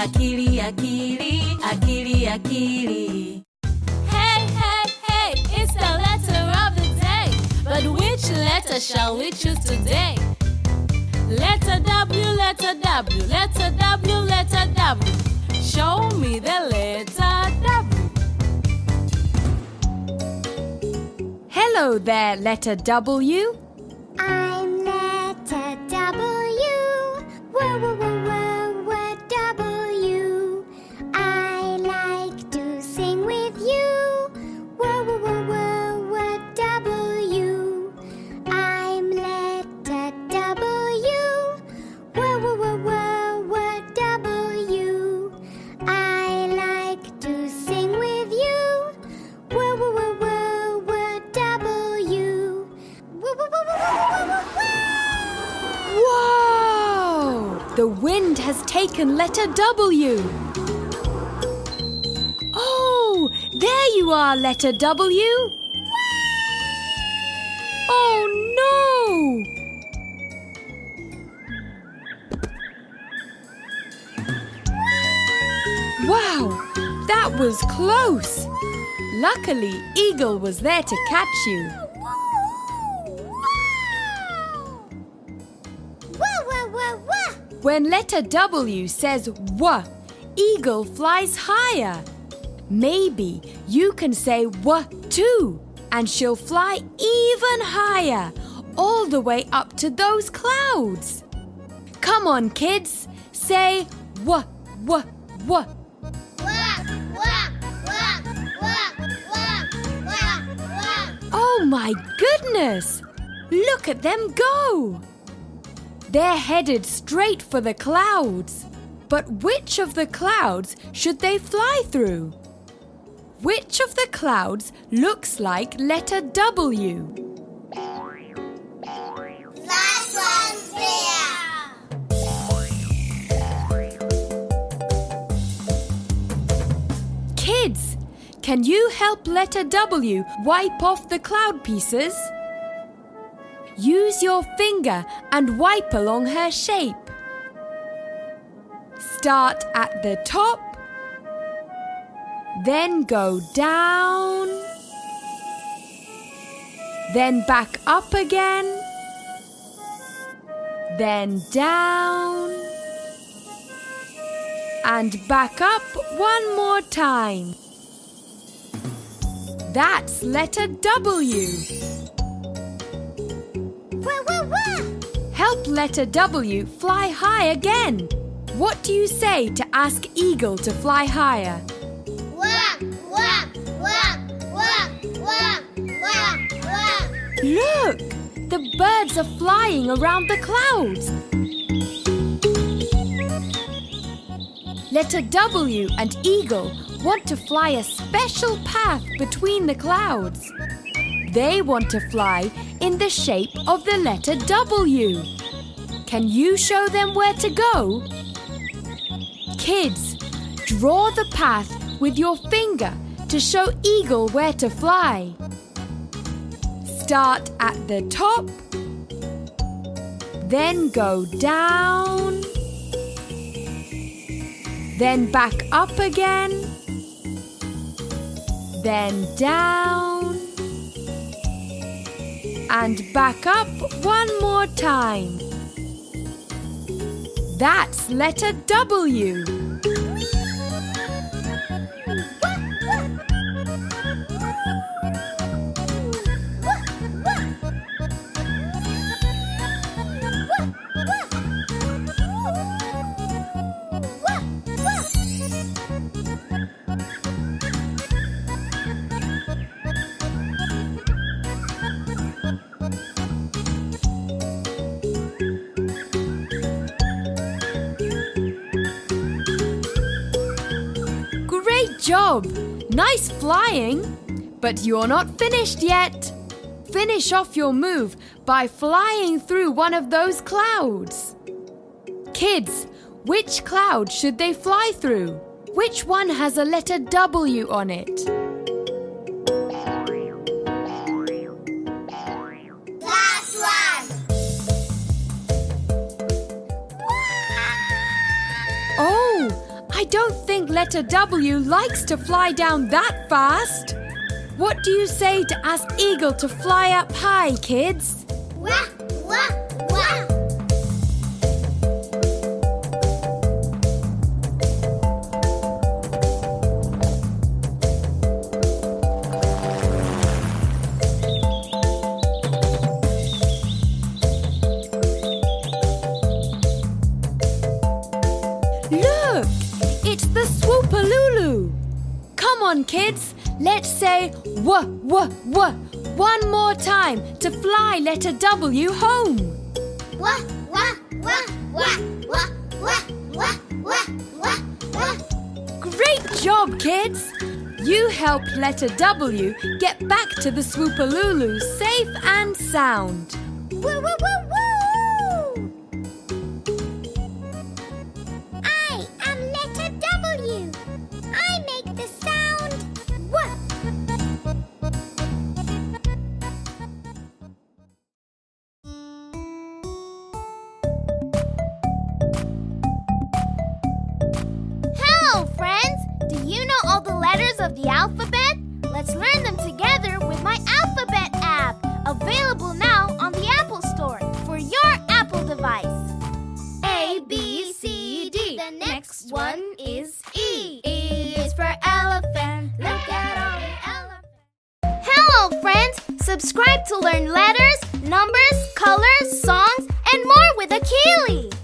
akili, akili, akili, akili. Hey, hey, hey, it's the letter of the day. But which letter shall we choose today? Letter W, letter W, letter W, letter W. Show me the letter W. Hello there, letter W. wind has taken letter W. Oh, there you are, letter W. Oh no! Wow, that was close. Luckily, Eagle was there to catch you. When letter W says W, eagle flies higher. Maybe you can say W too, and she'll fly even higher, all the way up to those clouds. Come on, kids, say W, W, W. Oh my goodness! Look at them go! They're headed straight for the clouds. But which of the clouds should they fly through? Which of the clouds looks like letter W? Last one's there. Kids, can you help letter W wipe off the cloud pieces? Use your finger and wipe along her shape. Start at the top, then go down, then back up again, then down, and back up one more time. That's letter W. letter W fly high again. What do you say to ask Eagle to fly higher? Wah, wah, wah, wah, wah, wah, wah. Look! The birds are flying around the clouds. Letter W and Eagle want to fly a special path between the clouds. They want to fly in the shape of the letter W. Can you show them where to go? Kids, draw the path with your finger to show Eagle where to fly. Start at the top, then go down, then back up again, then down, and back up one more time. That's letter W. job! Nice flying! But you're not finished yet. Finish off your move by flying through one of those clouds. Kids, which cloud should they fly through? Which one has a letter W on it? I don't think letter W likes to fly down that fast. What do you say to ask Eagle to fly up high, kids? Wah, wah. Come on, kids, let's say wah wah wah one more time to fly letter W home. Wah, wah, wah, wah, wah, wah, wah, wah, wah, wah. Great job, kids! You helped letter W get back to the Swoopalulu safe and sound. Woo, woo, woo, woo! Do you know all the letters of the alphabet? Let's learn them together with my Alphabet app, available now on the Apple Store for your Apple device. A, B, C, D. The next one is E. E is for elephant. Look at all the elephants. Hello, friends! Subscribe to learn letters, numbers, colors, songs, and more with Akili.